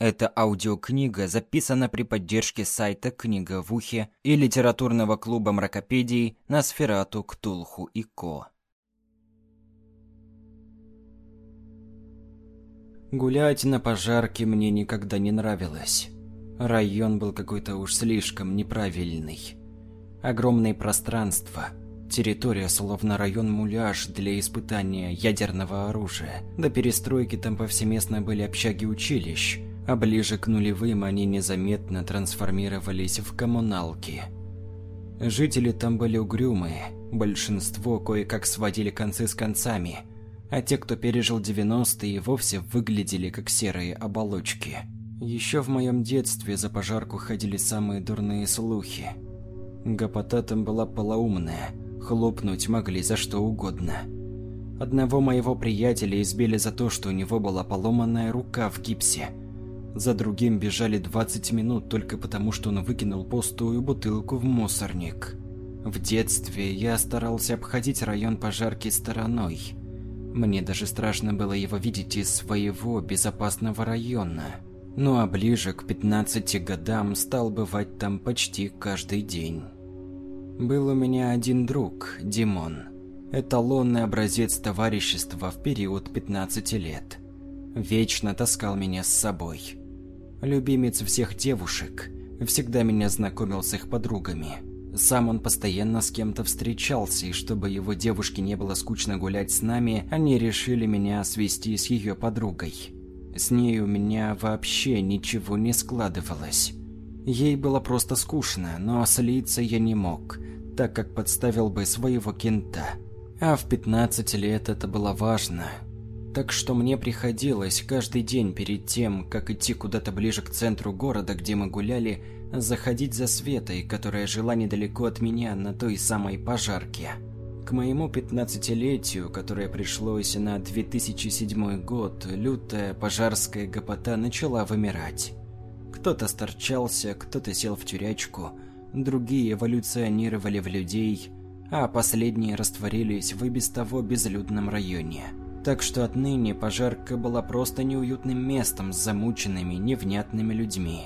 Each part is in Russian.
Эта аудиокнига записана при поддержке сайта «Книга в ухе» и литературного клуба мракопедий на Сферату, Ктулху и Ко. Гулять на пожарке мне никогда не нравилось. Район был какой-то уж слишком неправильный. Огромные пространства, территория словно район-муляж для испытания ядерного оружия. До перестройки там повсеместно были общаги училищ, а ближе к нулевым они незаметно трансформировались в коммуналки. Жители там были угрюмые, большинство кое-как сводили концы с концами, а те, кто пережил 90-е, вовсе выглядели как серые оболочки. Еще в моем детстве за пожарку ходили самые дурные слухи. Гопота там была полоумная, хлопнуть могли за что угодно. Одного моего приятеля избили за то, что у него была поломанная рука в гипсе – за другим бежали 20 минут только потому, что он выкинул пустую бутылку в мусорник. В детстве я старался обходить район пожарки стороной. Мне даже страшно было его видеть из своего безопасного района. Ну а ближе к 15 годам стал бывать там почти каждый день. Был у меня один друг, Димон. Эталонный образец товарищества в период 15 лет. Вечно таскал меня с собой любимец всех девушек, всегда меня знакомил с их подругами. Сам он постоянно с кем-то встречался, и чтобы его девушке не было скучно гулять с нами, они решили меня свести с ее подругой. С ней у меня вообще ничего не складывалось. Ей было просто скучно, но слиться я не мог, так как подставил бы своего кента. А в 15 лет это было важно, так что мне приходилось каждый день перед тем, как идти куда-то ближе к центру города, где мы гуляли, заходить за Светой, которая жила недалеко от меня на той самой пожарке. К моему пятнадцатилетию, которое пришлось на 2007 год, лютая пожарская гопота начала вымирать. Кто-то сторчался, кто-то сел в тюрячку, другие эволюционировали в людей, а последние растворились в и без того безлюдном районе. Так что отныне пожарка была просто неуютным местом с замученными, невнятными людьми.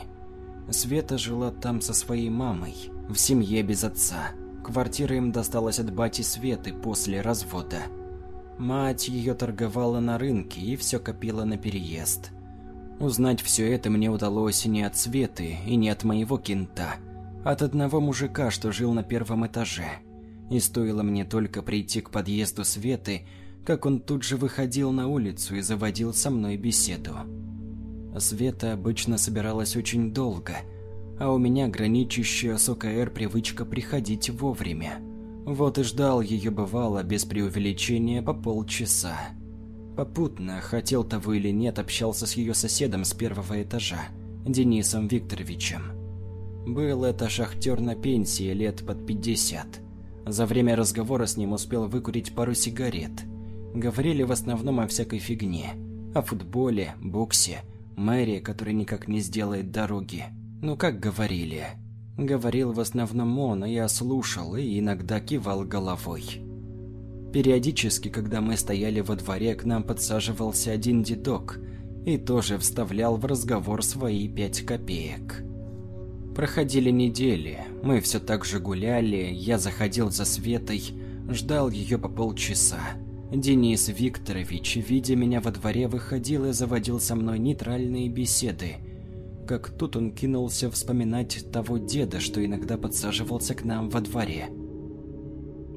Света жила там со своей мамой, в семье без отца. Квартира им досталась от бати Светы после развода. Мать ее торговала на рынке и все копила на переезд. Узнать все это мне удалось не от Светы и не от моего кента, от одного мужика, что жил на первом этаже. И стоило мне только прийти к подъезду Светы, как он тут же выходил на улицу и заводил со мной беседу. Света обычно собиралась очень долго, а у меня граничащая с ОКР привычка приходить вовремя. Вот и ждал ее бывало без преувеличения по полчаса. Попутно, хотел того или нет, общался с ее соседом с первого этажа, Денисом Викторовичем. Был это шахтер на пенсии лет под 50. За время разговора с ним успел выкурить пару сигарет – Говорили в основном о всякой фигне. О футболе, боксе, мэрии, который никак не сделает дороги. Ну как говорили? Говорил в основном он, а я слушал и иногда кивал головой. Периодически, когда мы стояли во дворе, к нам подсаживался один дедок и тоже вставлял в разговор свои пять копеек. Проходили недели, мы все так же гуляли, я заходил за Светой, ждал ее по полчаса. Денис Викторович, видя меня во дворе, выходил и заводил со мной нейтральные беседы. Как тут он кинулся вспоминать того деда, что иногда подсаживался к нам во дворе.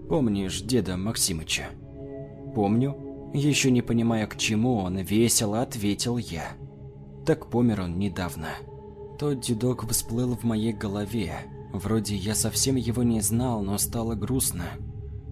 «Помнишь деда Максимыча?» «Помню». Еще не понимая, к чему он, весело ответил я. Так помер он недавно. Тот дедок всплыл в моей голове. Вроде я совсем его не знал, но стало грустно.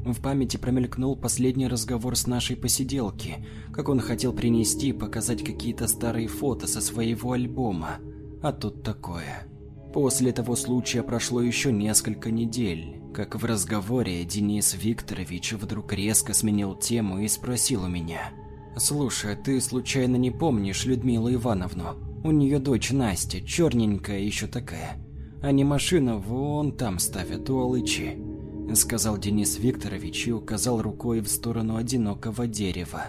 В памяти промелькнул последний разговор с нашей посиделки, как он хотел принести и показать какие-то старые фото со своего альбома. А тут такое. После того случая прошло еще несколько недель, как в разговоре Денис Викторович вдруг резко сменил тему и спросил у меня. «Слушай, ты случайно не помнишь Людмилу Ивановну? У нее дочь Настя, черненькая еще такая. Они машину вон там ставят, у Алычи сказал Денис Викторович и указал рукой в сторону одинокого дерева.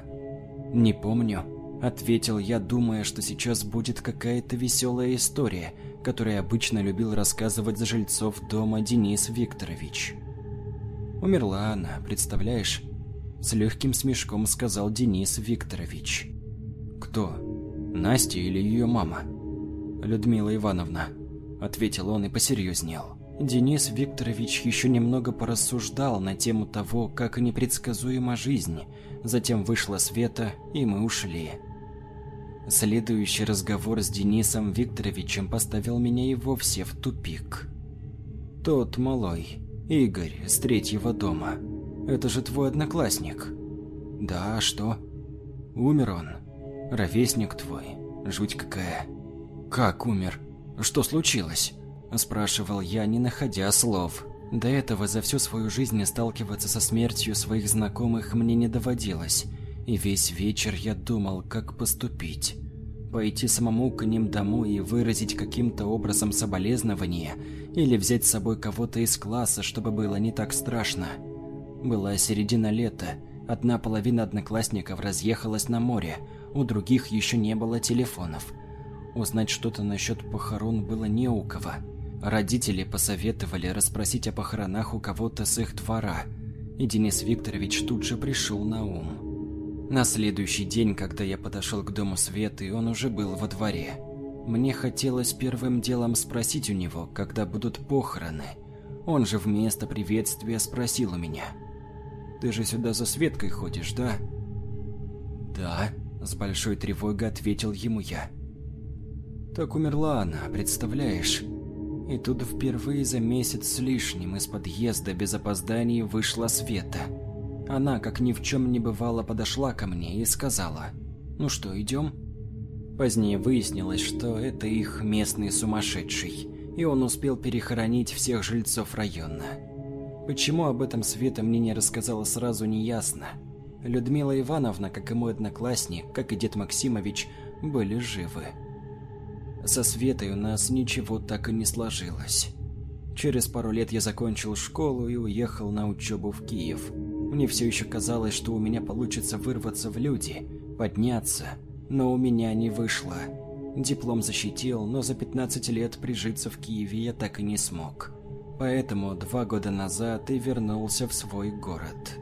Не помню. Ответил я, думая, что сейчас будет какая-то веселая история, которую обычно любил рассказывать за жильцов дома Денис Викторович. Умерла она, представляешь? С легким смешком сказал Денис Викторович. Кто? Настя или ее мама? Людмила Ивановна, ответил он и посерьезнел. Денис Викторович еще немного порассуждал на тему того, как непредсказуема жизнь. Затем вышла Света, и мы ушли. Следующий разговор с Денисом Викторовичем поставил меня и вовсе в тупик. Тот малой, Игорь, с третьего дома. Это же твой одноклассник. Да, а что? Умер он. Ровесник твой. Жуть какая. Как умер? Что случилось? Спрашивал я, не находя слов. До этого за всю свою жизнь сталкиваться со смертью своих знакомых мне не доводилось. И весь вечер я думал, как поступить. Пойти самому к ним домой и выразить каким-то образом соболезнование, или взять с собой кого-то из класса, чтобы было не так страшно. Была середина лета, одна половина одноклассников разъехалась на море, у других еще не было телефонов. Узнать что-то насчет похорон было не у кого. Родители посоветовали расспросить о похоронах у кого-то с их двора, и Денис Викторович тут же пришел на ум. На следующий день, когда я подошел к дому Светы, он уже был во дворе. Мне хотелось первым делом спросить у него, когда будут похороны. Он же вместо приветствия спросил у меня. «Ты же сюда за Светкой ходишь, да?» «Да», – с большой тревогой ответил ему я. «Так умерла она, представляешь?» И тут впервые за месяц с лишним из подъезда без опозданий вышла Света. Она, как ни в чем не бывало, подошла ко мне и сказала, «Ну что, идем?» Позднее выяснилось, что это их местный сумасшедший, и он успел перехоронить всех жильцов района. Почему об этом Света мне не рассказала сразу, не ясно. Людмила Ивановна, как и мой одноклассник, как и дед Максимович, были живы. Со Светой у нас ничего так и не сложилось. Через пару лет я закончил школу и уехал на учебу в Киев. Мне все еще казалось, что у меня получится вырваться в люди, подняться, но у меня не вышло. Диплом защитил, но за 15 лет прижиться в Киеве я так и не смог. Поэтому два года назад и вернулся в свой город.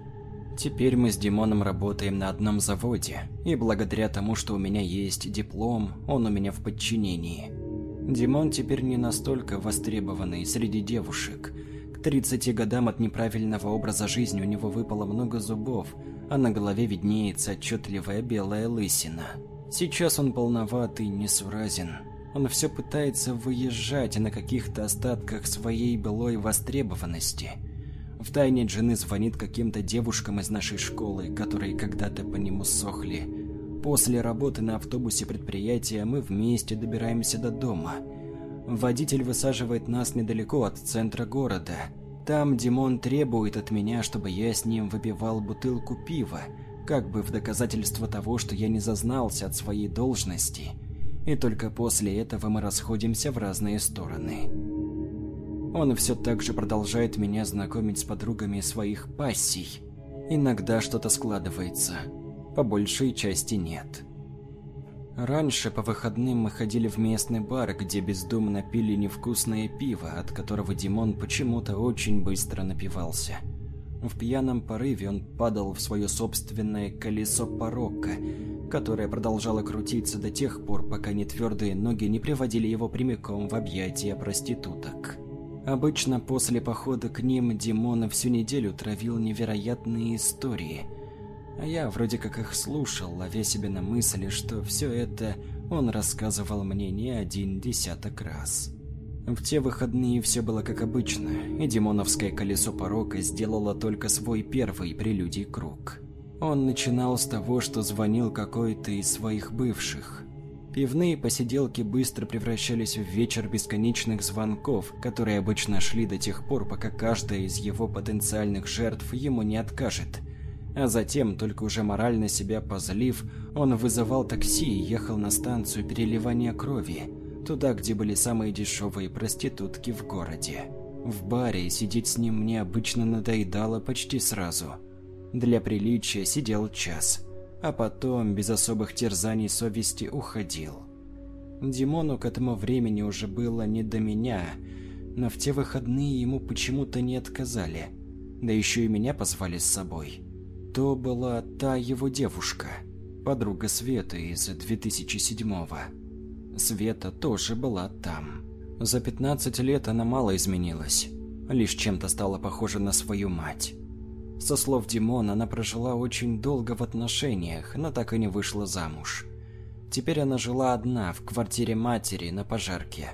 Теперь мы с Димоном работаем на одном заводе, и благодаря тому, что у меня есть диплом, он у меня в подчинении. Димон теперь не настолько востребованный среди девушек. К 30 годам от неправильного образа жизни у него выпало много зубов, а на голове виднеется отчетливая белая лысина. Сейчас он полноват и несуразен. Он все пытается выезжать на каких-то остатках своей былой востребованности – Втайне жены звонит каким-то девушкам из нашей школы, которые когда-то по нему сохли. После работы на автобусе предприятия мы вместе добираемся до дома. Водитель высаживает нас недалеко от центра города. Там Димон требует от меня, чтобы я с ним выпивал бутылку пива, как бы в доказательство того, что я не зазнался от своей должности. И только после этого мы расходимся в разные стороны. Он все так же продолжает меня знакомить с подругами своих пассий. Иногда что-то складывается, по большей части нет. Раньше по выходным мы ходили в местный бар, где бездумно пили невкусное пиво, от которого Димон почему-то очень быстро напивался. В пьяном порыве он падал в свое собственное колесо порока, которое продолжало крутиться до тех пор, пока нетвердые ноги не приводили его прямиком в объятия проституток. Обычно после похода к ним Димон всю неделю травил невероятные истории. А я вроде как их слушал, ловя себе на мысли, что все это он рассказывал мне не один десяток раз. В те выходные все было как обычно, и Димоновское колесо порока сделало только свой первый прелюдий круг. Он начинал с того, что звонил какой-то из своих бывших, Пивные посиделки быстро превращались в вечер бесконечных звонков, которые обычно шли до тех пор, пока каждая из его потенциальных жертв ему не откажет. А затем, только уже морально себя позлив, он вызывал такси и ехал на станцию переливания крови, туда, где были самые дешевые проститутки в городе. В баре сидеть с ним мне обычно надоедало почти сразу. Для приличия сидел час – а потом, без особых терзаний совести, уходил. Димону к этому времени уже было не до меня, но в те выходные ему почему-то не отказали, да еще и меня позвали с собой. То была та его девушка, подруга Светы из 2007-го. Света тоже была там. За 15 лет она мало изменилась, лишь чем-то стала похожа на свою мать. Со слов Димона, она прожила очень долго в отношениях, но так и не вышла замуж. Теперь она жила одна, в квартире матери, на пожарке.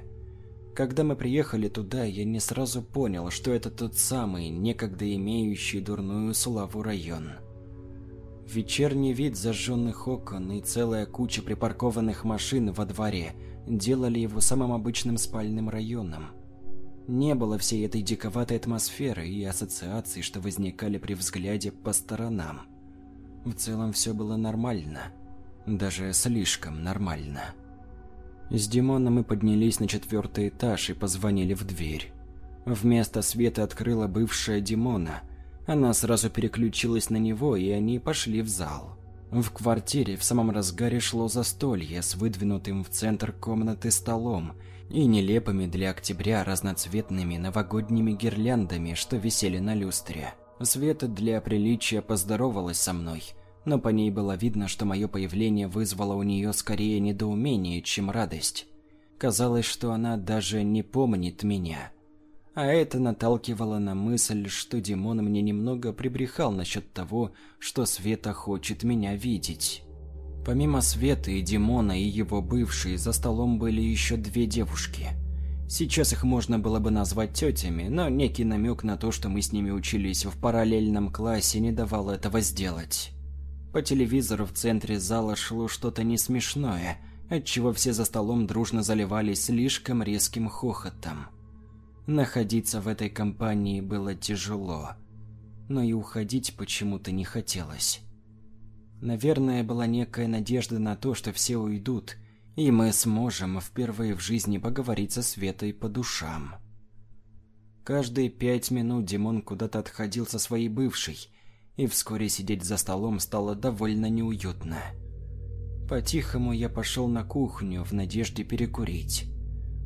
Когда мы приехали туда, я не сразу понял, что это тот самый, некогда имеющий дурную славу район. Вечерний вид зажженных окон и целая куча припаркованных машин во дворе делали его самым обычным спальным районом. Не было всей этой диковатой атмосферы и ассоциаций, что возникали при взгляде по сторонам. В целом все было нормально. Даже слишком нормально. С Димоном мы поднялись на четвертый этаж и позвонили в дверь. Вместо света открыла бывшая Димона. Она сразу переключилась на него, и они пошли в зал. В квартире в самом разгаре шло застолье с выдвинутым в центр комнаты столом и нелепыми для октября разноцветными новогодними гирляндами, что висели на люстре. Света для приличия поздоровалась со мной, но по ней было видно, что мое появление вызвало у нее скорее недоумение, чем радость. Казалось, что она даже не помнит меня. А это наталкивало на мысль, что Димон мне немного прибрехал насчет того, что Света хочет меня видеть. Помимо Светы и Димона и его бывшей, за столом были еще две девушки. Сейчас их можно было бы назвать тетями, но некий намек на то, что мы с ними учились в параллельном классе, не давал этого сделать. По телевизору в центре зала шло что-то несмешное, отчего все за столом дружно заливались слишком резким хохотом. Находиться в этой компании было тяжело, но и уходить почему-то не хотелось. Наверное, была некая надежда на то, что все уйдут, и мы сможем впервые в жизни поговорить со Светой по душам. Каждые пять минут Димон куда-то отходил со своей бывшей, и вскоре сидеть за столом стало довольно неуютно. По-тихому я пошел на кухню в надежде перекурить.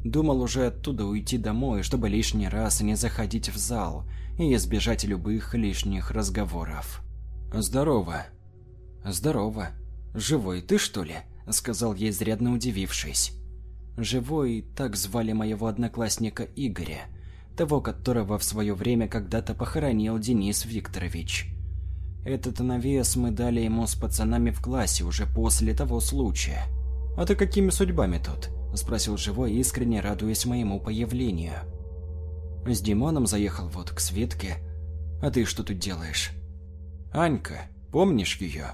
Думал уже оттуда уйти домой, чтобы лишний раз не заходить в зал и избежать любых лишних разговоров. «Здорово», «Здорово. Живой ты, что ли?» – сказал я, изрядно удивившись. Живой – так звали моего одноклассника Игоря, того, которого в свое время когда-то похоронил Денис Викторович. Этот навес мы дали ему с пацанами в классе уже после того случая. «А ты какими судьбами тут?» – спросил Живой, искренне радуясь моему появлению. «С Димоном заехал вот к Светке. А ты что тут делаешь?» «Анька, помнишь ее?»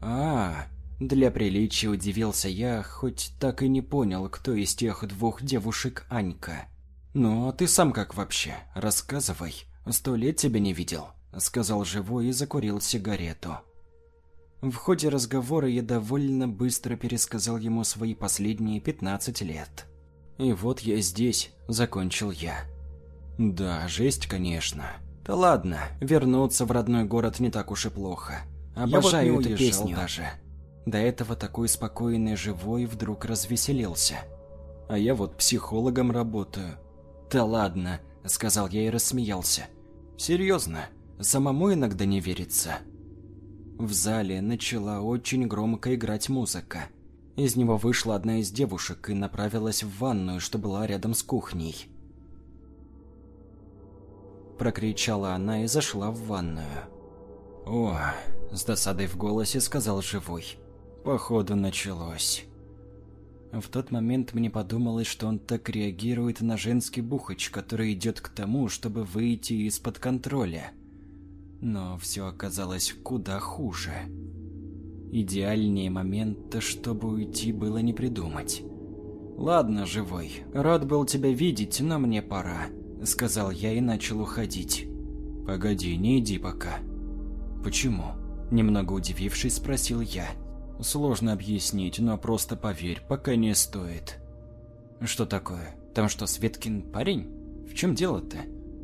А, для приличия удивился я, хоть так и не понял, кто из тех двух девушек Анька. «Ну, а ты сам как вообще? Рассказывай. Сто лет тебя не видел», — сказал живой и закурил сигарету. В ходе разговора я довольно быстро пересказал ему свои последние 15 лет. И вот я здесь, закончил я. Да, жесть, конечно. Да ладно, вернуться в родной город не так уж и плохо. Обожаю вот эту песню даже. До этого такой спокойный живой вдруг развеселился. А я вот психологом работаю. Да ладно, сказал я и рассмеялся. Серьезно, самому иногда не верится. В зале начала очень громко играть музыка. Из него вышла одна из девушек и направилась в ванную, что была рядом с кухней. Прокричала она и зашла в ванную. «О, с досадой в голосе сказал живой. Походу началось. В тот момент мне подумалось, что он так реагирует на женский бухач, который идет к тому, чтобы выйти из-под контроля. Но все оказалось куда хуже. Идеальнее момента, чтобы уйти, было не придумать. «Ладно, живой, рад был тебя видеть, но мне пора», — сказал я и начал уходить. «Погоди, не иди пока». «Почему?» Немного удивившись, спросил я. Сложно объяснить, но просто поверь, пока не стоит. Что такое? Там что, Светкин парень? В чем дело-то?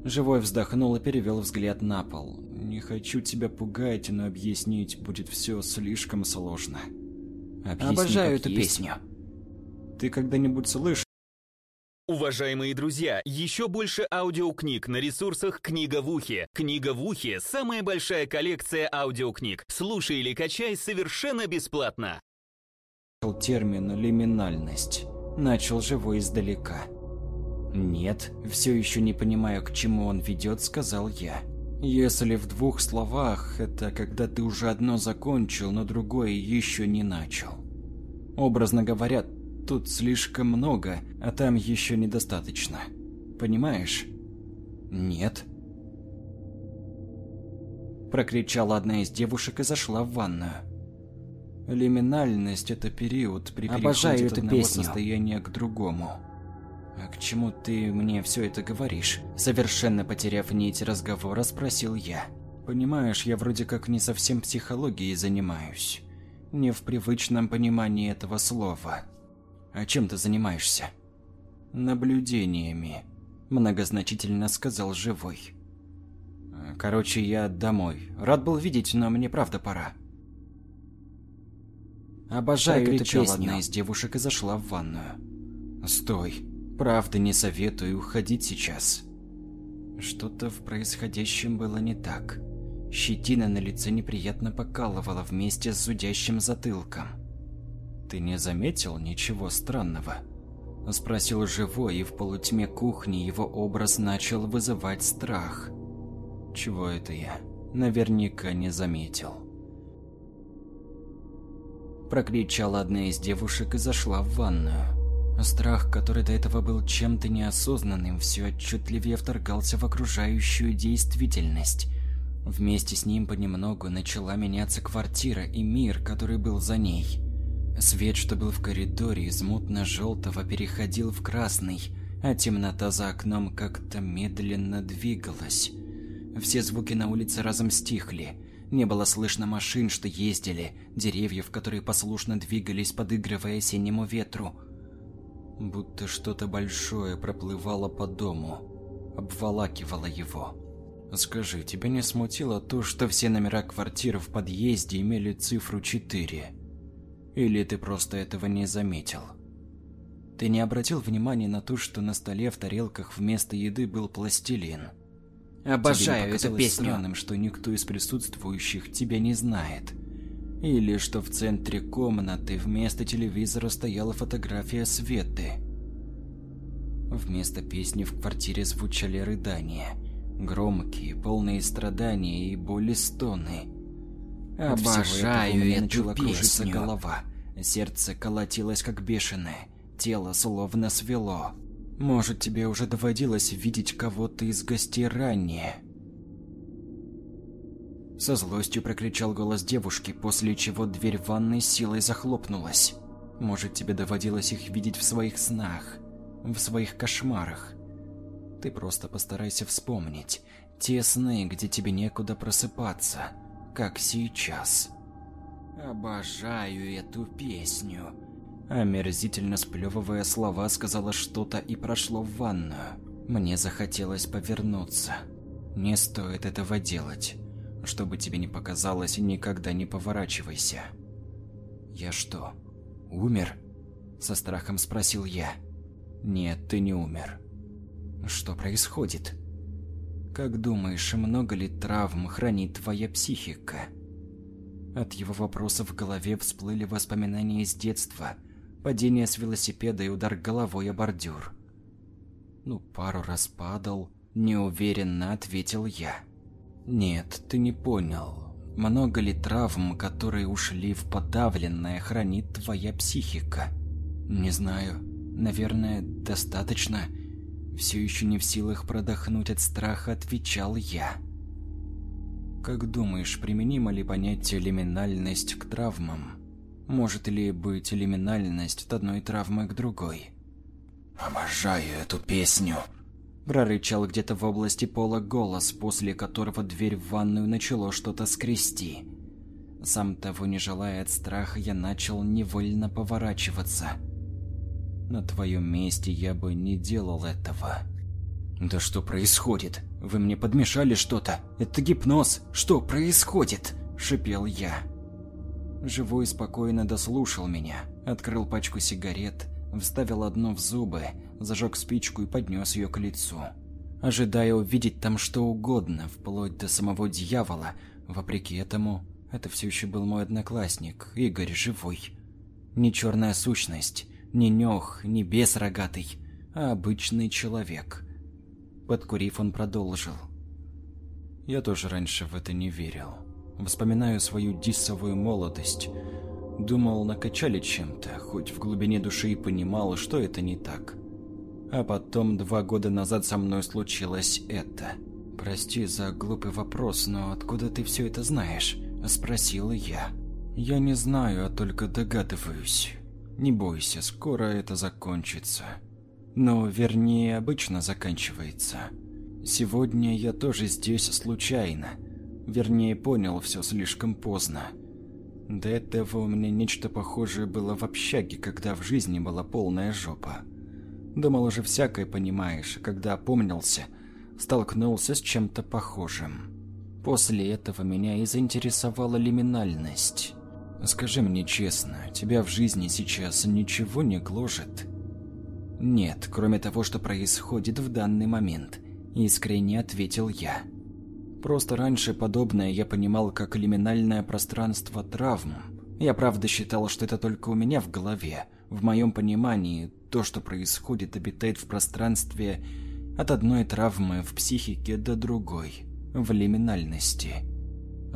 Живой вздохнул и перевел взгляд на пол. Не хочу тебя пугать, но объяснить будет все слишком сложно. Объясни, Обожаю эту есть. песню. Ты когда-нибудь слышал? Уважаемые друзья, еще больше аудиокниг на ресурсах «Книга в ухе». «Книга в ухе» — самая большая коллекция аудиокниг. Слушай или качай совершенно бесплатно. термин «лиминальность». Начал живой издалека. «Нет, все еще не понимаю, к чему он ведет», — сказал я. «Если в двух словах, это когда ты уже одно закончил, но другое еще не начал. Образно говоря, тут слишком много, а там еще недостаточно. Понимаешь?» «Нет», прокричала одна из девушек и зашла в ванную. Лиминальность – это период при Обожаю переходе от одного песню. состояния к другому. А к чему ты мне все это говоришь? Совершенно потеряв нить разговора, спросил я. Понимаешь, я вроде как не совсем психологией занимаюсь. Не в привычном понимании этого слова. А чем ты занимаешься? Наблюдениями, многозначительно сказал живой. Короче, я домой. Рад был видеть, но мне правда пора. Обожаю эту Прокричала песню. одна из девушек и зашла в ванную. Стой. Правда не советую уходить сейчас. Что-то в происходящем было не так. Щетина на лице неприятно покалывала вместе с зудящим затылком. «Ты не заметил ничего странного?» Спросил живой, и в полутьме кухни его образ начал вызывать страх. Чего это я? Наверняка не заметил. Прокричала одна из девушек и зашла в ванную. Страх, который до этого был чем-то неосознанным, все отчетливее вторгался в окружающую действительность. Вместе с ним понемногу начала меняться квартира и мир, который был за ней. Свет, что был в коридоре, из мутно-желтого переходил в красный, а темнота за окном как-то медленно двигалась. Все звуки на улице разом стихли. Не было слышно машин, что ездили, деревьев, которые послушно двигались, подыгрывая осеннему ветру. Будто что-то большое проплывало по дому, обволакивало его. Скажи, тебя не смутило то, что все номера квартир в подъезде имели цифру 4? Или ты просто этого не заметил? Ты не обратил внимания на то, что на столе в тарелках вместо еды был пластилин? Обожаю эту песню. странным, что никто из присутствующих тебя не знает? Или что в центре комнаты вместо телевизора стояла фотография Светы? Вместо песни в квартире звучали рыдания. Громкие, полные страдания и боли стоны. Всего Обожаю эту песню. голова. Сердце колотилось как бешеное. Тело словно свело. Может, тебе уже доводилось видеть кого-то из гостей ранее? Со злостью прокричал голос девушки, после чего дверь ванной силой захлопнулась. Может, тебе доводилось их видеть в своих снах, в своих кошмарах. Ты просто постарайся вспомнить те сны, где тебе некуда просыпаться, как сейчас. Обожаю эту песню. Омерзительно сплевывая слова, сказала что-то и прошло в ванную. Мне захотелось повернуться. Не стоит этого делать. Чтобы тебе не показалось, никогда не поворачивайся. Я что, умер? Со страхом спросил я. Нет, ты не умер. Что происходит? Как думаешь, много ли травм хранит твоя психика? От его вопроса в голове всплыли воспоминания из детства. Падение с велосипеда и удар головой о бордюр. Ну, пару раз падал, неуверенно ответил я. Нет, ты не понял. Много ли травм, которые ушли в подавленное, хранит твоя психика? Не знаю. Наверное, достаточно. Все еще не в силах продохнуть от страха, отвечал я. Как думаешь, применимо ли понятие лиминальность к травмам? Может ли быть лиминальность от одной травмы к другой? Обожаю эту песню. Прорычал где-то в области пола голос, после которого дверь в ванную начало что-то скрести. Сам того не желая от страха, я начал невольно поворачиваться. На твоем месте я бы не делал этого. Да что происходит? Вы мне подмешали что-то. Это гипноз. Что происходит?» – шипел я. Живой спокойно дослушал меня, открыл пачку сигарет, вставил одну в зубы, зажег спичку и поднес ее к лицу. Ожидая увидеть там что угодно, вплоть до самого дьявола, вопреки этому, это все еще был мой одноклассник, Игорь Живой. Не черная сущность, не нёх, не бес рогатый, а обычный человек. Подкурив, он продолжил. Я тоже раньше в это не верил. Вспоминаю свою диссовую молодость. Думал, накачали чем-то, хоть в глубине души и понимал, что это не так. А потом два года назад со мной случилось это. «Прости за глупый вопрос, но откуда ты все это знаешь?» – спросила я. «Я не знаю, а только догадываюсь. Не бойся, скоро это закончится. Но, вернее, обычно заканчивается. Сегодня я тоже здесь случайно. Вернее, понял все слишком поздно. До этого у меня нечто похожее было в общаге, когда в жизни была полная жопа. Думал, уже всякое понимаешь, когда опомнился, столкнулся с чем-то похожим. После этого меня и заинтересовала лиминальность. Скажи мне честно, тебя в жизни сейчас ничего не гложет? Нет, кроме того, что происходит в данный момент, искренне ответил я. Просто раньше подобное я понимал как лиминальное пространство травм. Я правда считал, что это только у меня в голове. В моем понимании, то, что происходит, обитает в пространстве от одной травмы в психике до другой, в лиминальности.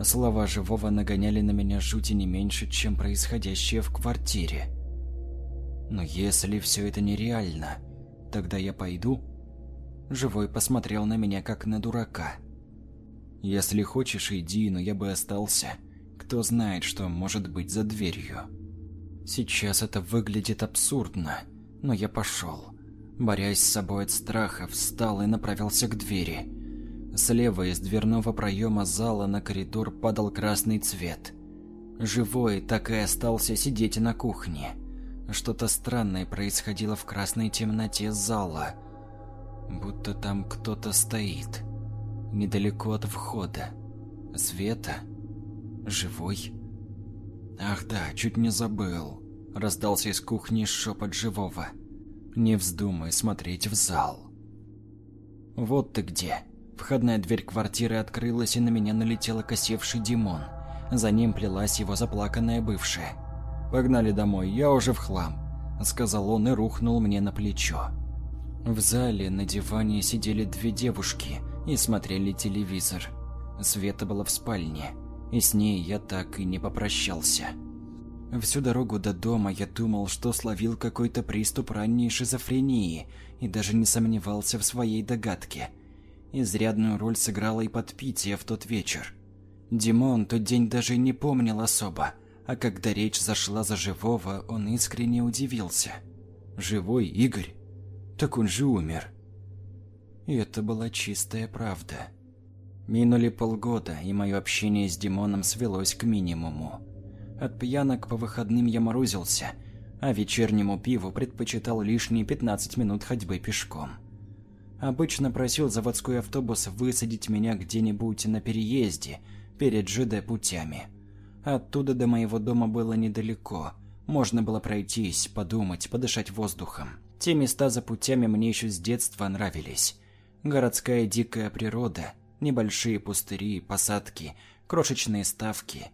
Слова живого нагоняли на меня жути не меньше, чем происходящее в квартире. Но если все это нереально, тогда я пойду? Живой посмотрел на меня как на дурака. Если хочешь, иди, но я бы остался. Кто знает, что может быть за дверью. Сейчас это выглядит абсурдно, но я пошел. Борясь с собой от страха, встал и направился к двери. Слева из дверного проема зала на коридор падал красный цвет. Живой так и остался сидеть на кухне. Что-то странное происходило в красной темноте зала. Будто там кто-то стоит. Недалеко от входа. Света? Живой? Ах да, чуть не забыл. Раздался из кухни шепот живого. Не вздумай смотреть в зал. Вот ты где. Входная дверь квартиры открылась, и на меня налетел косевший Димон. За ним плелась его заплаканная бывшая. «Погнали домой, я уже в хлам», — сказал он и рухнул мне на плечо. В зале на диване сидели две девушки и смотрели телевизор. Света была в спальне, и с ней я так и не попрощался. Всю дорогу до дома я думал, что словил какой-то приступ ранней шизофрении и даже не сомневался в своей догадке – Изрядную роль сыграло и подпитие в тот вечер. Димон тот день даже не помнил особо, а когда речь зашла за живого, он искренне удивился. «Живой Игорь? Так он же умер». И это была чистая правда. Минули полгода, и мое общение с Димоном свелось к минимуму. От пьянок по выходным я морозился, а вечернему пиву предпочитал лишние 15 минут ходьбы пешком. Обычно просил заводской автобус высадить меня где-нибудь на переезде, перед ЖД путями. Оттуда до моего дома было недалеко. Можно было пройтись, подумать, подышать воздухом. Те места за путями мне еще с детства нравились. Городская дикая природа, небольшие пустыри, посадки, крошечные ставки.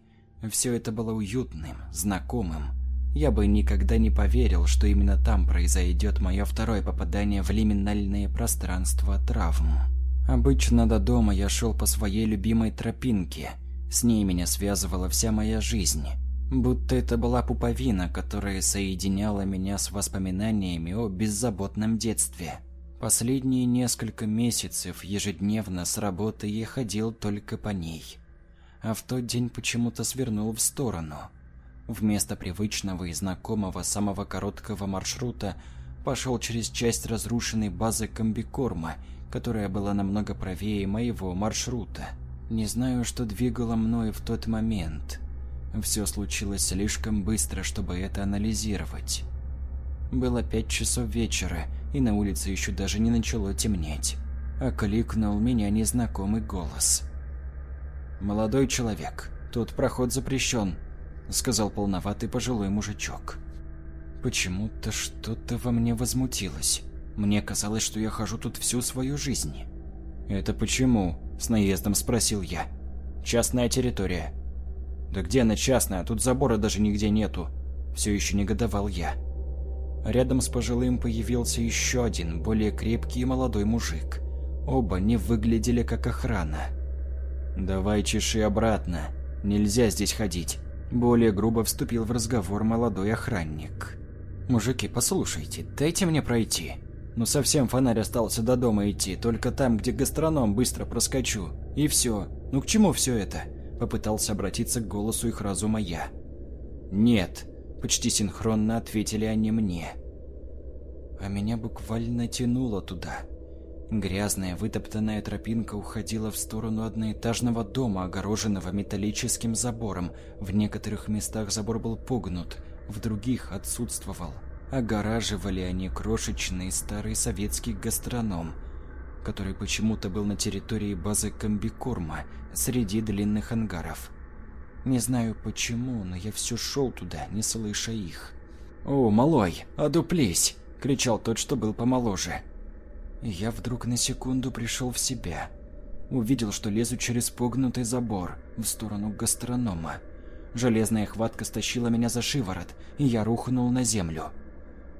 Все это было уютным, знакомым. Я бы никогда не поверил, что именно там произойдет мое второе попадание в лиминальное пространство травм. Обычно до дома я шел по своей любимой тропинке. С ней меня связывала вся моя жизнь. Будто это была пуповина, которая соединяла меня с воспоминаниями о беззаботном детстве. Последние несколько месяцев ежедневно с работы я ходил только по ней. А в тот день почему-то свернул в сторону – Вместо привычного и знакомого самого короткого маршрута пошел через часть разрушенной базы комбикорма, которая была намного правее моего маршрута. Не знаю, что двигало мною в тот момент. Все случилось слишком быстро, чтобы это анализировать. Было пять часов вечера, и на улице еще даже не начало темнеть. Окликнул меня незнакомый голос. «Молодой человек, тут проход запрещен», — сказал полноватый пожилой мужичок. Почему-то что-то во мне возмутилось. Мне казалось, что я хожу тут всю свою жизнь. «Это почему?» – с наездом спросил я. «Частная территория». «Да где она частная? Тут забора даже нигде нету». Все еще негодовал я. Рядом с пожилым появился еще один, более крепкий и молодой мужик. Оба не выглядели как охрана. «Давай чеши обратно. Нельзя здесь ходить». Более грубо вступил в разговор молодой охранник. «Мужики, послушайте, дайте мне пройти. Ну совсем фонарь остался до дома идти, только там, где гастроном, быстро проскочу. И все. Ну к чему все это?» Попытался обратиться к голосу их разума я. «Нет», – почти синхронно ответили они мне. А меня буквально тянуло туда. Грязная, вытоптанная тропинка уходила в сторону одноэтажного дома, огороженного металлическим забором. В некоторых местах забор был погнут, в других отсутствовал. Огораживали они крошечный старый советский гастроном, который почему-то был на территории базы комбикорма, среди длинных ангаров. Не знаю почему, но я все шел туда, не слыша их. «О, малой, одуплись!» – кричал тот, что был помоложе. Я вдруг на секунду пришел в себя. Увидел, что лезу через погнутый забор в сторону гастронома. Железная хватка стащила меня за шиворот, и я рухнул на землю.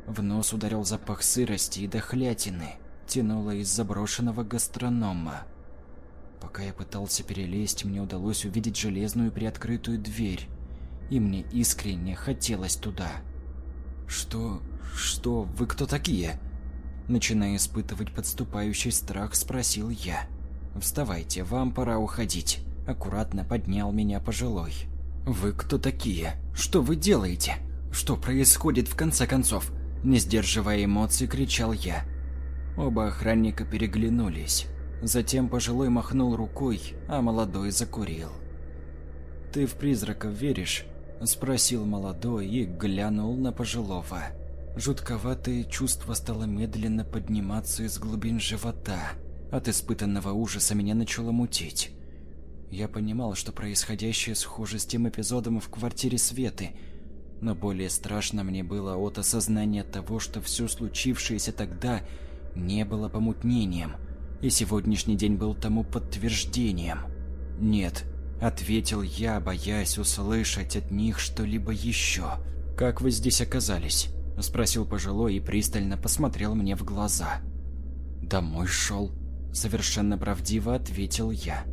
В нос ударил запах сырости и дохлятины, тянуло из заброшенного гастронома. Пока я пытался перелезть, мне удалось увидеть железную приоткрытую дверь, и мне искренне хотелось туда. «Что... что... вы кто такие?» Начиная испытывать подступающий страх, спросил я. «Вставайте, вам пора уходить», — аккуратно поднял меня пожилой. «Вы кто такие? Что вы делаете? Что происходит в конце концов?» Не сдерживая эмоций, кричал я. Оба охранника переглянулись. Затем пожилой махнул рукой, а молодой закурил. «Ты в призраков веришь?» – спросил молодой и глянул на пожилого. Жутковатое чувство стало медленно подниматься из глубин живота. От испытанного ужаса меня начало мутить. Я понимал, что происходящее схоже с тем эпизодом в квартире Светы, но более страшно мне было от осознания того, что все случившееся тогда не было помутнением, и сегодняшний день был тому подтверждением. «Нет», — ответил я, боясь услышать от них что-либо еще. «Как вы здесь оказались?» — спросил пожилой и пристально посмотрел мне в глаза. «Домой шел», — совершенно правдиво ответил я.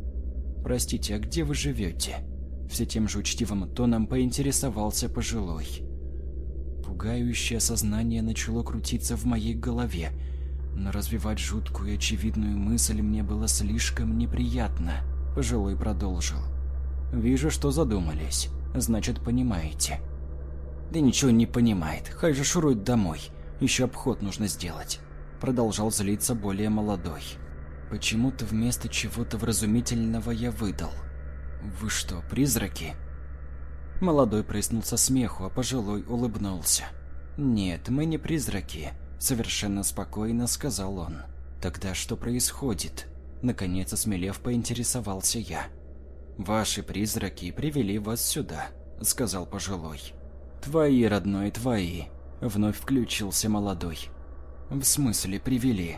«Простите, а где вы живете?» Все тем же учтивым тоном поинтересовался пожилой. Пугающее сознание начало крутиться в моей голове, но развивать жуткую и очевидную мысль мне было слишком неприятно. Пожилой продолжил. «Вижу, что задумались. Значит, понимаете». «Да ничего не понимает. Хай же шурует домой. Еще обход нужно сделать». Продолжал злиться более молодой. Почему-то вместо чего-то вразумительного я выдал. «Вы что, призраки?» Молодой прыснул со смеху, а пожилой улыбнулся. «Нет, мы не призраки», — совершенно спокойно сказал он. «Тогда что происходит?» Наконец, осмелев, поинтересовался я. «Ваши призраки привели вас сюда», — сказал пожилой. «Твои, родной, твои», — вновь включился молодой. «В смысле привели?»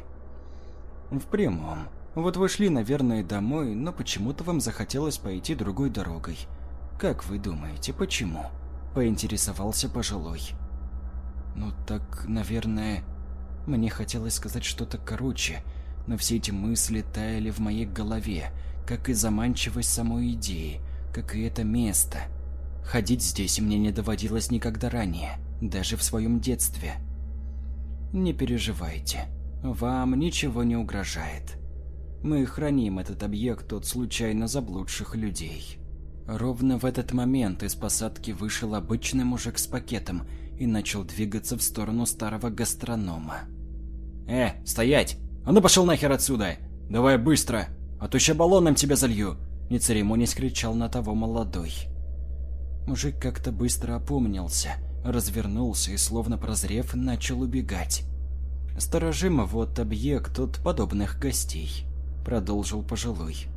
В прямом. Вот вы шли, наверное, домой, но почему-то вам захотелось пойти другой дорогой. Как вы думаете, почему? Поинтересовался пожилой. Ну так, наверное, мне хотелось сказать что-то короче, но все эти мысли таяли в моей голове, как и заманчивость самой идеи, как и это место. Ходить здесь мне не доводилось никогда ранее, даже в своем детстве. Не переживайте, вам ничего не угрожает. Мы храним этот объект от случайно заблудших людей. Ровно в этот момент из посадки вышел обычный мужик с пакетом и начал двигаться в сторону старого гастронома. «Э, стоять! А ну пошел нахер отсюда! Давай быстро, а то еще баллоном тебя залью!» Не церемонясь кричал на того молодой. Мужик как-то быстро опомнился, развернулся и, словно прозрев, начал убегать. Сторожим вот объект от подобных гостей», – продолжил пожилой.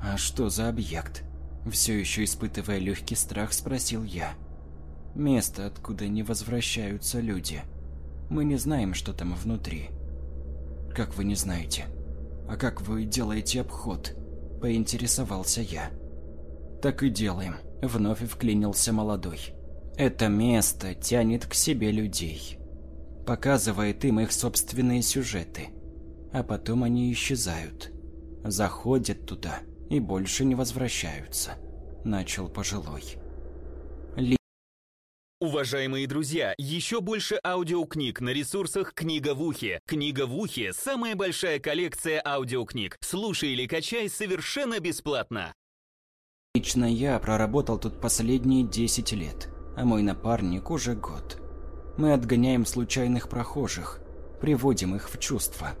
«А что за объект?» Все еще испытывая легкий страх, спросил я. «Место, откуда не возвращаются люди. Мы не знаем, что там внутри». «Как вы не знаете? А как вы делаете обход?» – поинтересовался я. «Так и делаем», – вновь вклинился молодой. «Это место тянет к себе людей. Показывает им их собственные сюжеты. А потом они исчезают. Заходят туда и больше не возвращаются», – начал пожилой. Уважаемые друзья, еще больше аудиокниг на ресурсах «Книга в ухе». «Книга в ухе» — самая большая коллекция аудиокниг. Слушай или качай совершенно бесплатно. Лично я проработал тут последние 10 лет, а мой напарник уже год. Мы отгоняем случайных прохожих, приводим их в чувство.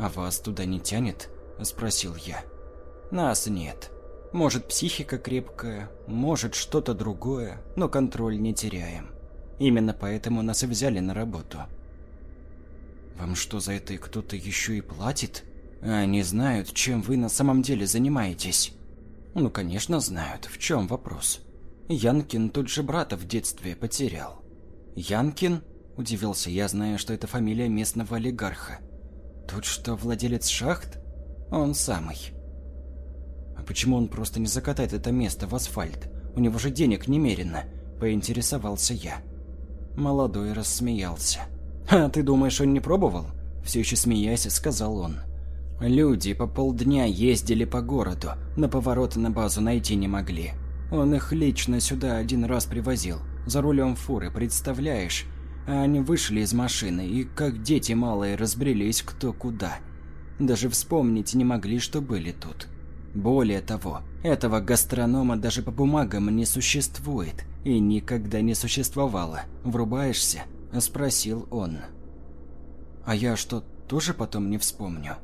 «А вас туда не тянет?» – спросил я. «Нас нет», может, психика крепкая, может, что-то другое, но контроль не теряем. Именно поэтому нас и взяли на работу. Вам что, за это кто-то еще и платит? Они знают, чем вы на самом деле занимаетесь. Ну, конечно, знают. В чем вопрос? Янкин тут же брата в детстве потерял. Янкин? Удивился я, зная, что это фамилия местного олигарха. Тут что, владелец шахт? Он самый. А почему он просто не закатает это место в асфальт? У него же денег немерено, поинтересовался я. Молодой рассмеялся. «А ты думаешь, он не пробовал?» Все еще смеясь, сказал он. Люди по полдня ездили по городу, на повороты на базу найти не могли. Он их лично сюда один раз привозил, за рулем фуры, представляешь? Они вышли из машины и, как дети малые, разбрелись кто куда. Даже вспомнить не могли, что были тут. Более того, этого гастронома даже по бумагам не существует и никогда не существовало. Врубаешься? Спросил он. А я что, тоже потом не вспомню?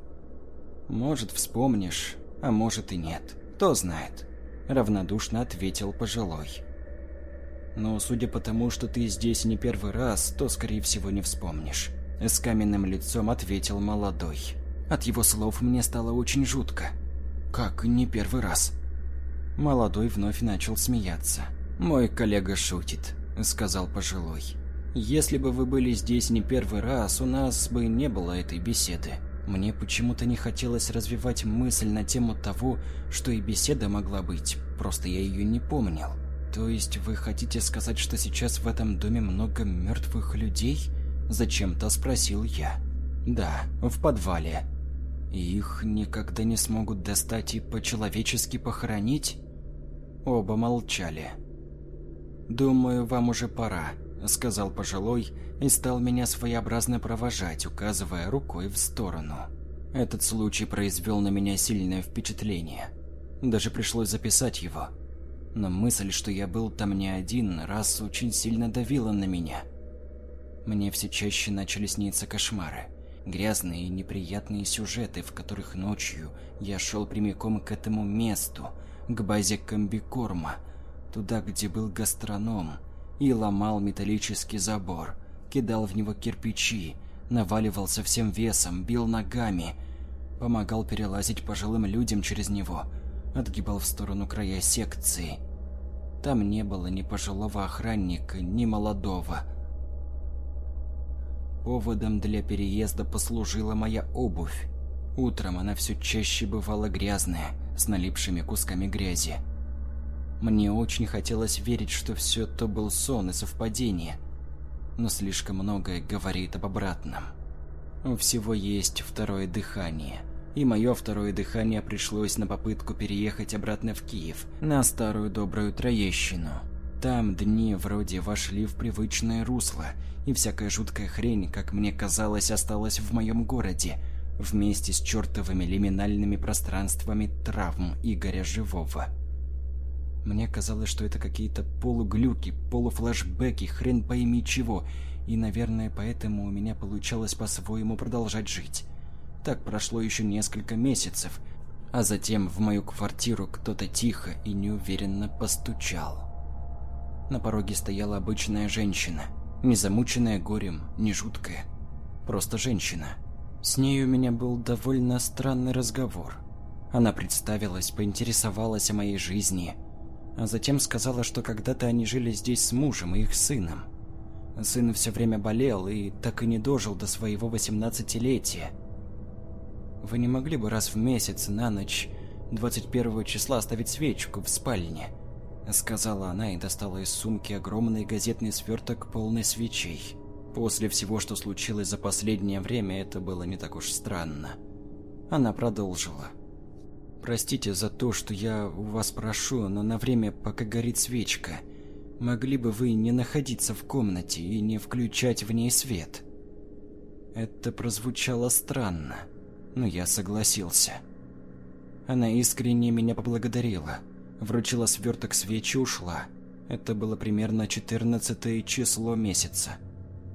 Может, вспомнишь, а может и нет. Кто знает. Равнодушно ответил пожилой. Но судя по тому, что ты здесь не первый раз, то, скорее всего, не вспомнишь. С каменным лицом ответил молодой. От его слов мне стало очень жутко. Как не первый раз? Молодой вновь начал смеяться. «Мой коллега шутит», — сказал пожилой. «Если бы вы были здесь не первый раз, у нас бы не было этой беседы. Мне почему-то не хотелось развивать мысль на тему того, что и беседа могла быть, просто я ее не помнил. То есть вы хотите сказать, что сейчас в этом доме много мертвых людей? Зачем-то спросил я. Да, в подвале. Их никогда не смогут достать и по-человечески похоронить? Оба молчали. «Думаю, вам уже пора», — сказал пожилой и стал меня своеобразно провожать, указывая рукой в сторону. Этот случай произвел на меня сильное впечатление. Даже пришлось записать его. Но мысль, что я был там не один, раз очень сильно давила на меня. Мне все чаще начали сниться кошмары. Грязные и неприятные сюжеты, в которых ночью я шел прямиком к этому месту, к базе комбикорма, туда, где был гастроном, и ломал металлический забор, кидал в него кирпичи, наваливался всем весом, бил ногами, помогал перелазить пожилым людям через него, отгибал в сторону края секции. Там не было ни пожилого охранника, ни молодого, Поводом для переезда послужила моя обувь. Утром она все чаще бывала грязная, с налипшими кусками грязи. Мне очень хотелось верить, что все это был сон и совпадение, но слишком многое говорит об обратном. У всего есть второе дыхание, и мое второе дыхание пришлось на попытку переехать обратно в Киев, на старую добрую Троещину. Там дни вроде вошли в привычное русло, и всякая жуткая хрень, как мне казалось, осталась в моем городе, вместе с чертовыми лиминальными пространствами травм Игоря Живого. Мне казалось, что это какие-то полуглюки, полуфлэшбеки, хрен пойми чего, и, наверное, поэтому у меня получалось по-своему продолжать жить. Так прошло еще несколько месяцев, а затем в мою квартиру кто-то тихо и неуверенно постучал. На пороге стояла обычная женщина – не замученная горем, не жуткая. просто женщина. С ней у меня был довольно странный разговор. Она представилась, поинтересовалась о моей жизни, а затем сказала, что когда-то они жили здесь с мужем и их сыном. Сын все время болел и так и не дожил до своего восемнадцатилетия. Вы не могли бы раз в месяц на ночь 21 числа оставить свечку в спальне? Сказала она и достала из сумки огромный газетный сверток полный свечей. После всего, что случилось за последнее время, это было не так уж странно. Она продолжила. «Простите за то, что я у вас прошу, но на время, пока горит свечка, могли бы вы не находиться в комнате и не включать в ней свет?» Это прозвучало странно, но я согласился. Она искренне меня поблагодарила, вручила сверток свечи и ушла. Это было примерно 14 число месяца.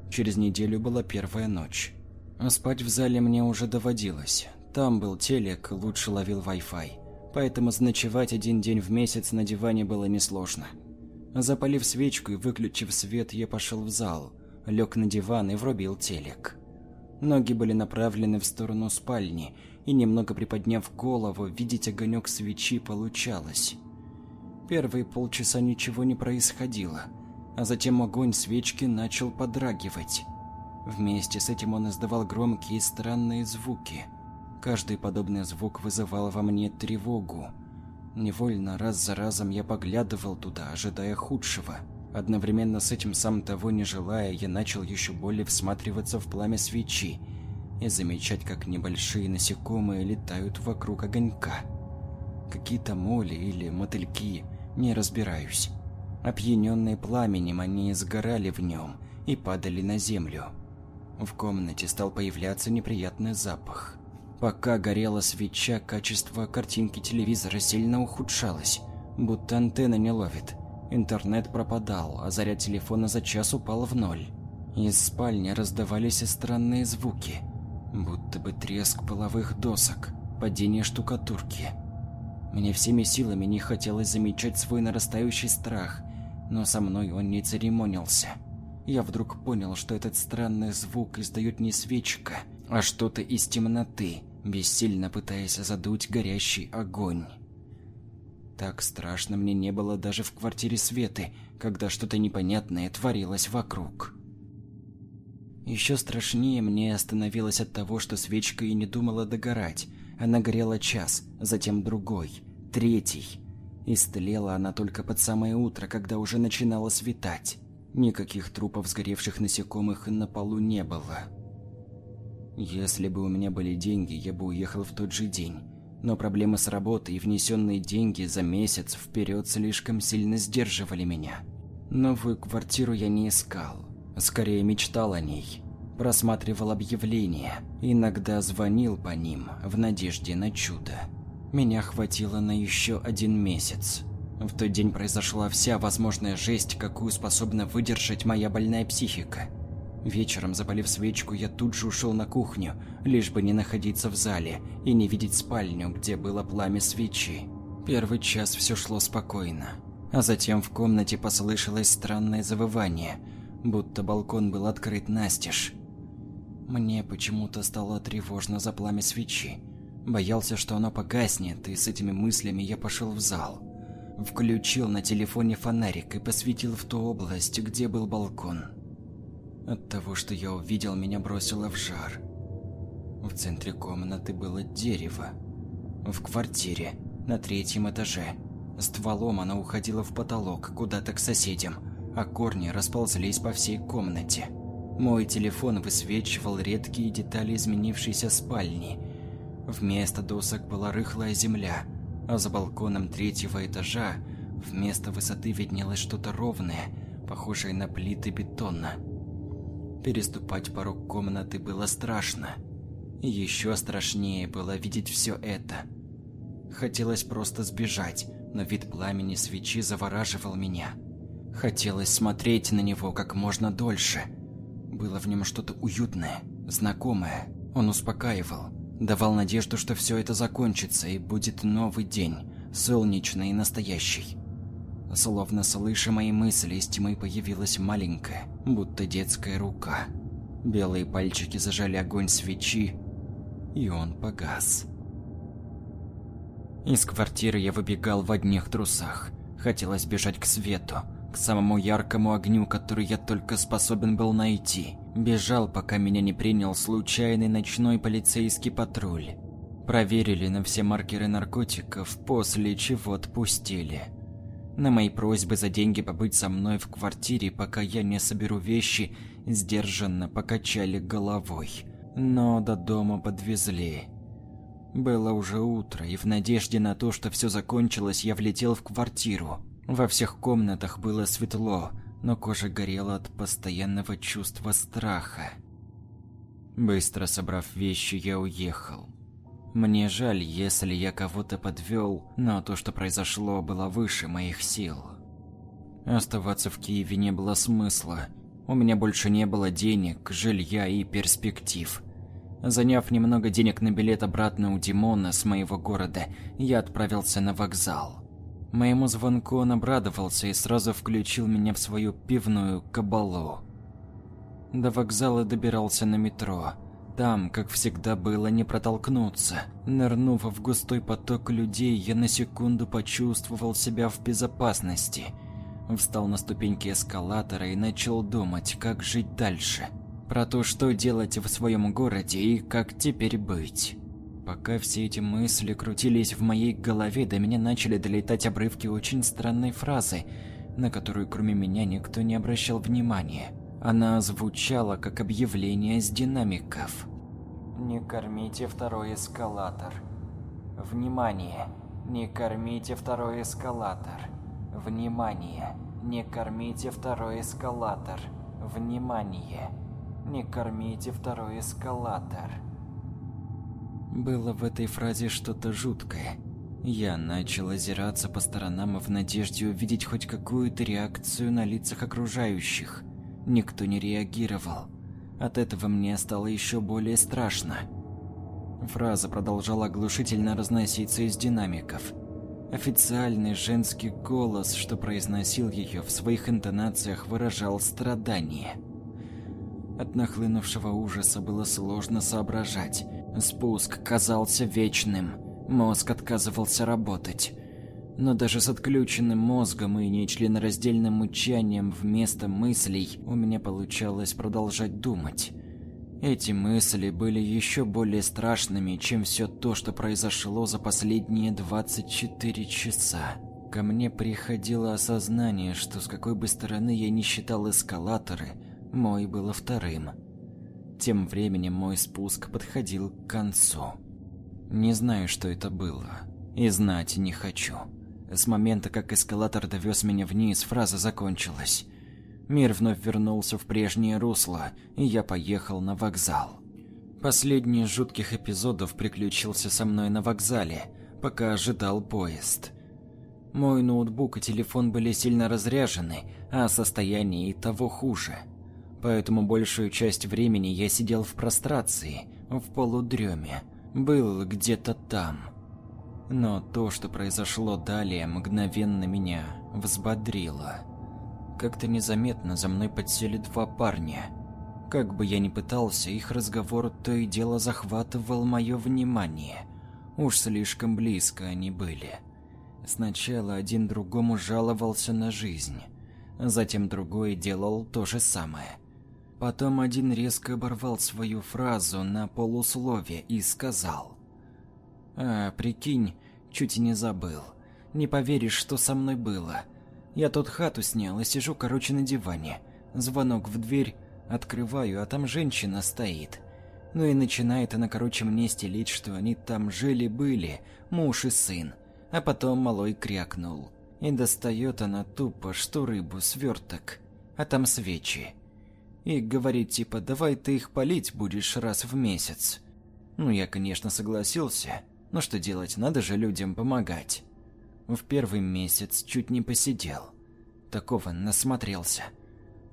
Через неделю была первая ночь. А спать в зале мне уже доводилось. Там был телек, лучше ловил Wi-Fi. Поэтому заночевать один день в месяц на диване было несложно. Запалив свечку и выключив свет, я пошел в зал, лег на диван и врубил телек. Ноги были направлены в сторону спальни, и немного приподняв голову, видеть огонек свечи получалось. Первые полчаса ничего не происходило – а затем огонь свечки начал подрагивать. Вместе с этим он издавал громкие и странные звуки. Каждый подобный звук вызывал во мне тревогу. Невольно раз за разом я поглядывал туда, ожидая худшего. Одновременно с этим, сам того не желая, я начал еще более всматриваться в пламя свечи и замечать, как небольшие насекомые летают вокруг огонька. Какие-то моли или мотыльки, не разбираюсь. Опьяненные пламенем, они сгорали в нем и падали на землю. В комнате стал появляться неприятный запах. Пока горела свеча, качество картинки телевизора сильно ухудшалось, будто антенна не ловит. Интернет пропадал, а заряд телефона за час упал в ноль. Из спальни раздавались странные звуки, будто бы треск половых досок, падение штукатурки. Мне всеми силами не хотелось замечать свой нарастающий страх но со мной он не церемонился. Я вдруг понял, что этот странный звук издает не свечка, а что-то из темноты, бессильно пытаясь задуть горящий огонь. Так страшно мне не было даже в квартире Светы, когда что-то непонятное творилось вокруг. Еще страшнее мне становилось от того, что свечка и не думала догорать. Она горела час, затем другой, третий. Истлела она только под самое утро, когда уже начинало светать. Никаких трупов сгоревших насекомых на полу не было. Если бы у меня были деньги, я бы уехал в тот же день. Но проблемы с работой и внесенные деньги за месяц вперед слишком сильно сдерживали меня. Новую квартиру я не искал. Скорее мечтал о ней. Просматривал объявления. Иногда звонил по ним в надежде на чудо. Меня хватило на еще один месяц. В тот день произошла вся возможная жесть, какую способна выдержать моя больная психика. Вечером, запалив свечку, я тут же ушел на кухню, лишь бы не находиться в зале и не видеть спальню, где было пламя свечи. Первый час все шло спокойно, а затем в комнате послышалось странное завывание, будто балкон был открыт настежь. Мне почему-то стало тревожно за пламя свечи, Боялся, что оно погаснет, и с этими мыслями я пошел в зал. Включил на телефоне фонарик и посветил в ту область, где был балкон. От того, что я увидел, меня бросило в жар. В центре комнаты было дерево. В квартире, на третьем этаже. Стволом оно уходило в потолок, куда-то к соседям, а корни расползлись по всей комнате. Мой телефон высвечивал редкие детали изменившейся спальни – Вместо досок была рыхлая земля, а за балконом третьего этажа вместо высоты виднелось что-то ровное, похожее на плиты бетона. Переступать порог комнаты было страшно. Еще страшнее было видеть все это. Хотелось просто сбежать, но вид пламени свечи завораживал меня. Хотелось смотреть на него как можно дольше. Было в нем что-то уютное, знакомое. Он успокаивал давал надежду, что все это закончится и будет новый день, солнечный и настоящий. Словно слыша мои мысли, из тьмы появилась маленькая, будто детская рука. Белые пальчики зажали огонь свечи, и он погас. Из квартиры я выбегал в одних трусах. Хотелось бежать к свету, к самому яркому огню, который я только способен был найти. Бежал, пока меня не принял случайный ночной полицейский патруль. Проверили на все маркеры наркотиков, после чего отпустили. На мои просьбы за деньги побыть со мной в квартире, пока я не соберу вещи, сдержанно покачали головой. Но до дома подвезли. Было уже утро, и в надежде на то, что все закончилось, я влетел в квартиру. Во всех комнатах было светло, но кожа горела от постоянного чувства страха. Быстро собрав вещи, я уехал. Мне жаль, если я кого-то подвел, но то, что произошло, было выше моих сил. Оставаться в Киеве не было смысла. У меня больше не было денег, жилья и перспектив. Заняв немного денег на билет обратно у Димона с моего города, я отправился на вокзал. Моему звонку он обрадовался и сразу включил меня в свою пивную кабалу. До вокзала добирался на метро. Там, как всегда, было не протолкнуться. Нырнув в густой поток людей, я на секунду почувствовал себя в безопасности. Встал на ступеньки эскалатора и начал думать, как жить дальше. Про то, что делать в своем городе и как теперь быть. Пока все эти мысли крутились в моей голове, до меня начали долетать обрывки очень странной фразы, на которую кроме меня никто не обращал внимания. Она звучала как объявление с динамиков. «Не кормите второй эскалатор. Внимание! Не кормите второй эскалатор. Внимание! Не кормите второй эскалатор. Внимание! Не кормите второй эскалатор». Было в этой фразе что-то жуткое. Я начал озираться по сторонам в надежде увидеть хоть какую-то реакцию на лицах окружающих. Никто не реагировал. От этого мне стало еще более страшно. Фраза продолжала оглушительно разноситься из динамиков. Официальный женский голос, что произносил ее, в своих интонациях выражал страдание. От нахлынувшего ужаса было сложно соображать. Спуск казался вечным. Мозг отказывался работать. Но даже с отключенным мозгом и нечленораздельным мучанием вместо мыслей у меня получалось продолжать думать. Эти мысли были еще более страшными, чем все то, что произошло за последние 24 часа. Ко мне приходило осознание, что с какой бы стороны я ни считал эскалаторы, мой был вторым. Тем временем мой спуск подходил к концу. Не знаю, что это было, и знать не хочу. С момента, как эскалатор довез меня вниз, фраза закончилась. Мир вновь вернулся в прежнее русло, и я поехал на вокзал. Последний из жутких эпизодов приключился со мной на вокзале, пока ожидал поезд. Мой ноутбук и телефон были сильно разряжены, а состояние и того хуже. Поэтому большую часть времени я сидел в прострации, в полудреме, был где-то там. Но то, что произошло далее, мгновенно меня взбодрило. Как-то незаметно за мной подсели два парня. Как бы я ни пытался, их разговор то и дело захватывал мое внимание. Уж слишком близко они были. Сначала один другому жаловался на жизнь, затем другой делал то же самое. Потом один резко оборвал свою фразу на полуслове и сказал: "А, прикинь, Чуть не забыл. Не поверишь, что со мной было. Я тут хату снял и сижу, короче, на диване. Звонок в дверь, открываю, а там женщина стоит. Ну и начинает она, короче, мне стелить, что они там жили-были, муж и сын. А потом малой крякнул. И достает она тупо, что рыбу, сверток, а там свечи. И говорит типа, давай ты их полить будешь раз в месяц. Ну я, конечно, согласился. Но что делать, надо же людям помогать. В первый месяц чуть не посидел. Такого насмотрелся.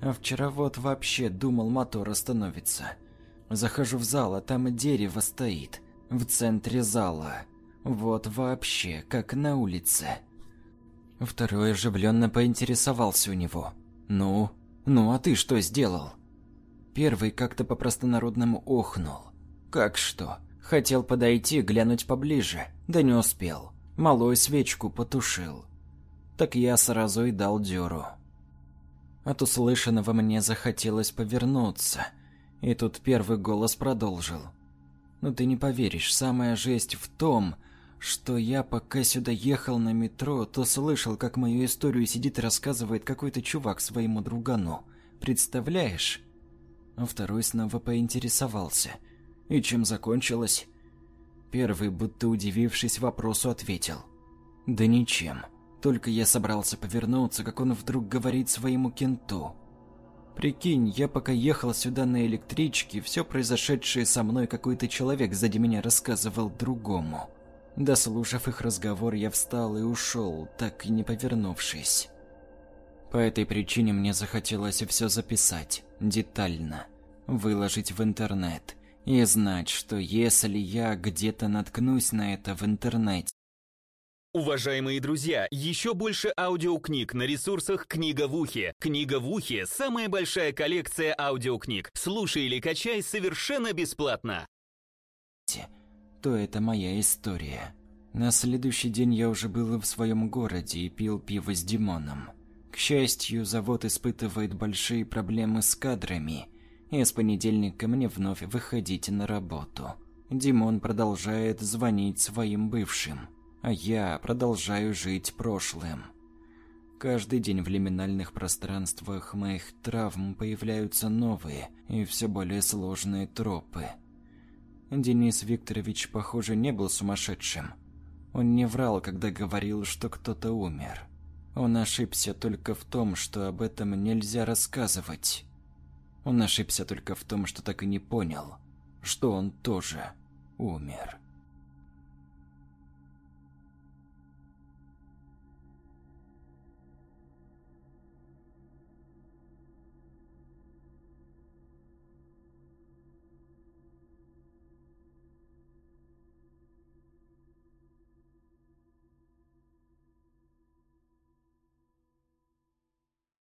А вчера вот вообще думал мотор остановится. Захожу в зал, а там дерево стоит. В центре зала. Вот вообще, как на улице. Второй оживленно поинтересовался у него. «Ну? Ну, а ты что сделал?» Первый как-то по-простонародному охнул. Как что? Хотел подойти, глянуть поближе, да не успел. Малой свечку потушил. Так я сразу и дал дёру. От услышанного мне захотелось повернуться. И тут первый голос продолжил. «Ну ты не поверишь, самая жесть в том, что я пока сюда ехал на метро, то слышал, как мою историю сидит и рассказывает какой-то чувак своему другану. Представляешь? А второй снова поинтересовался. И чем закончилось? Первый, будто удивившись вопросу, ответил. Да ничем. Только я собрался повернуться, как он вдруг говорит своему кенту. Прикинь, я пока ехал сюда на электричке, все произошедшее со мной какой-то человек сзади меня рассказывал другому. Дослушав их разговор, я встал и ушел, так и не повернувшись. По этой причине мне захотелось все записать, детально, выложить в интернет и знать, что если я где-то наткнусь на это в интернете, Уважаемые друзья, еще больше аудиокниг на ресурсах «Книга в ухе». «Книга в ухе» — самая большая коллекция аудиокниг. Слушай или качай совершенно бесплатно. то это моя история. На следующий день я уже был в своем городе и пил пиво с Димоном. К счастью, завод испытывает большие проблемы с кадрами, и с понедельника мне вновь выходить на работу. Димон продолжает звонить своим бывшим, а я продолжаю жить прошлым. Каждый день в лиминальных пространствах моих травм появляются новые и все более сложные тропы. Денис Викторович, похоже, не был сумасшедшим. Он не врал, когда говорил, что кто-то умер. Он ошибся только в том, что об этом нельзя рассказывать. Он ошибся только в том, что так и не понял, что он тоже умер.